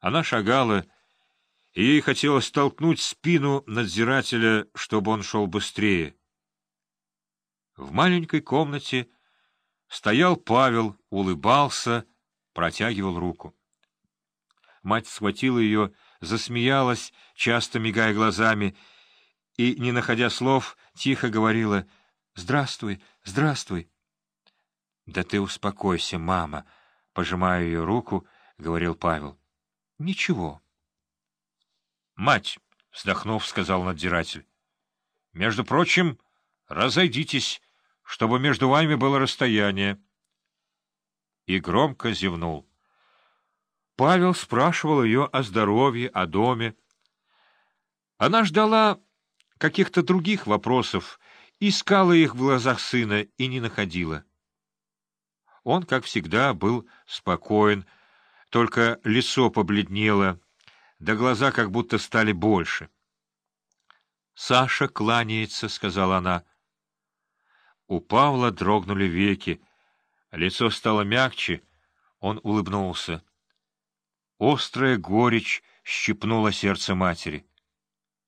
Она шагала, и ей хотелось столкнуть спину надзирателя, чтобы он шел быстрее. В маленькой комнате стоял Павел, улыбался, протягивал руку. Мать схватила ее, засмеялась, часто мигая глазами, и, не находя слов, тихо говорила «Здравствуй, здравствуй». «Да ты успокойся, мама», — пожимая ее руку, — говорил Павел. «Ничего». «Мать», — вздохнув, сказал надзиратель, — «между прочим, разойдитесь, чтобы между вами было расстояние». И громко зевнул. Павел спрашивал ее о здоровье, о доме. Она ждала каких-то других вопросов, искала их в глазах сына и не находила. Он, как всегда, был спокоен, только лицо побледнело, да глаза как будто стали больше. — Саша кланяется, — сказала она. У Павла дрогнули веки, лицо стало мягче, он улыбнулся. Острая горечь щипнула сердце матери.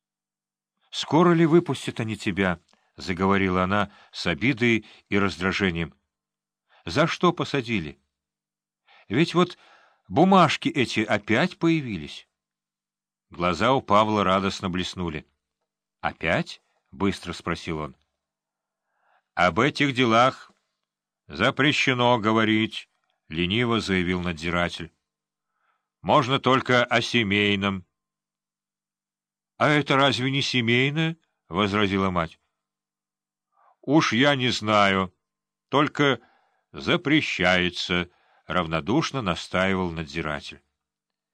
— Скоро ли выпустят они тебя? — заговорила она с обидой и раздражением. — За что посадили? Ведь вот бумажки эти опять появились. Глаза у Павла радостно блеснули. — Опять? — быстро спросил он. — Об этих делах запрещено говорить, — лениво заявил надзиратель. Можно только о семейном. — А это разве не семейное? — возразила мать. — Уж я не знаю. Только запрещается, — равнодушно настаивал надзиратель.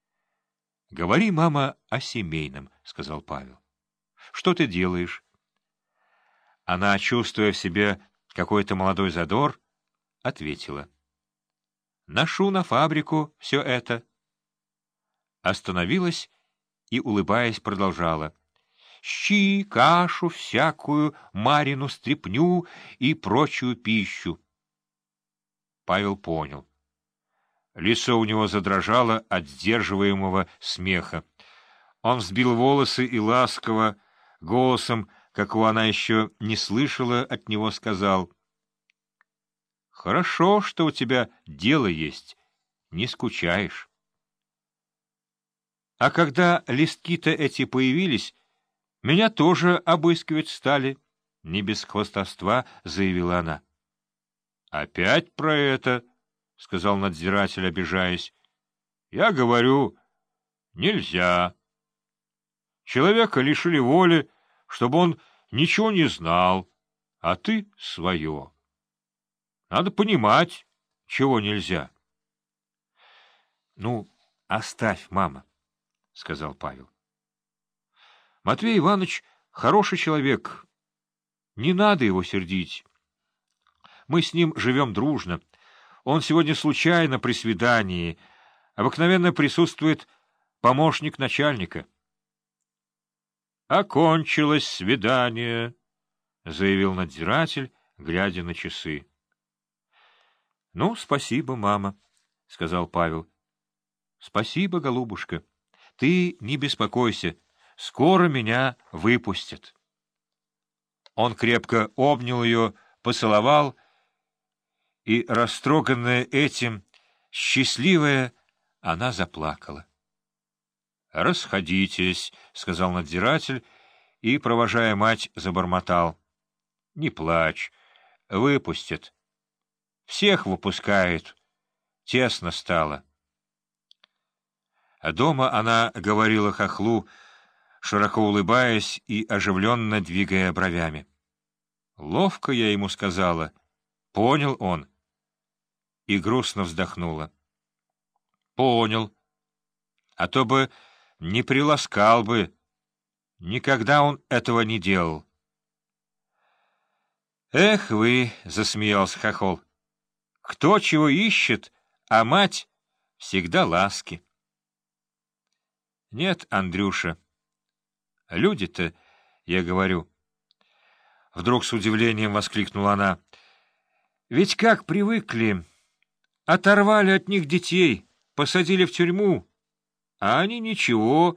— Говори, мама, о семейном, — сказал Павел. — Что ты делаешь? Она, чувствуя в себе какой-то молодой задор, ответила. — Ношу на фабрику все это. — остановилась и, улыбаясь, продолжала. «Щи, кашу всякую, марину, стряпню и прочую пищу». Павел понял. Лицо у него задрожало от сдерживаемого смеха. Он взбил волосы и ласково, голосом, какого она еще не слышала, от него сказал. — Хорошо, что у тебя дело есть, не скучаешь. А когда листки-то эти появились, меня тоже обыскивать стали. Не без хвостовства, — заявила она. — Опять про это, — сказал надзиратель, обижаясь. — Я говорю, нельзя. Человека лишили воли, чтобы он ничего не знал, а ты — свое. Надо понимать, чего нельзя. — Ну, оставь, мама. — сказал Павел. — Матвей Иванович хороший человек. Не надо его сердить. Мы с ним живем дружно. Он сегодня случайно при свидании. Обыкновенно присутствует помощник начальника. — Окончилось свидание, — заявил надзиратель, глядя на часы. — Ну, спасибо, мама, — сказал Павел. — Спасибо, голубушка. — ты не беспокойся, скоро меня выпустят. Он крепко обнял ее, поцеловал, и, растроганная этим, счастливая, она заплакала. — Расходитесь, — сказал надзиратель, и, провожая мать, забормотал. — Не плачь, выпустят. Всех выпускают. Тесно стало. А дома она говорила хохлу, широко улыбаясь и оживленно двигая бровями. Ловко я ему сказала. Понял он. И грустно вздохнула. Понял. А то бы не приласкал бы. Никогда он этого не делал. «Эх вы!» — засмеялся хохол. «Кто чего ищет, а мать всегда ласки». Нет, Андрюша. Люди-то, я говорю. Вдруг с удивлением воскликнула она. Ведь как привыкли. Оторвали от них детей, посадили в тюрьму. А они ничего,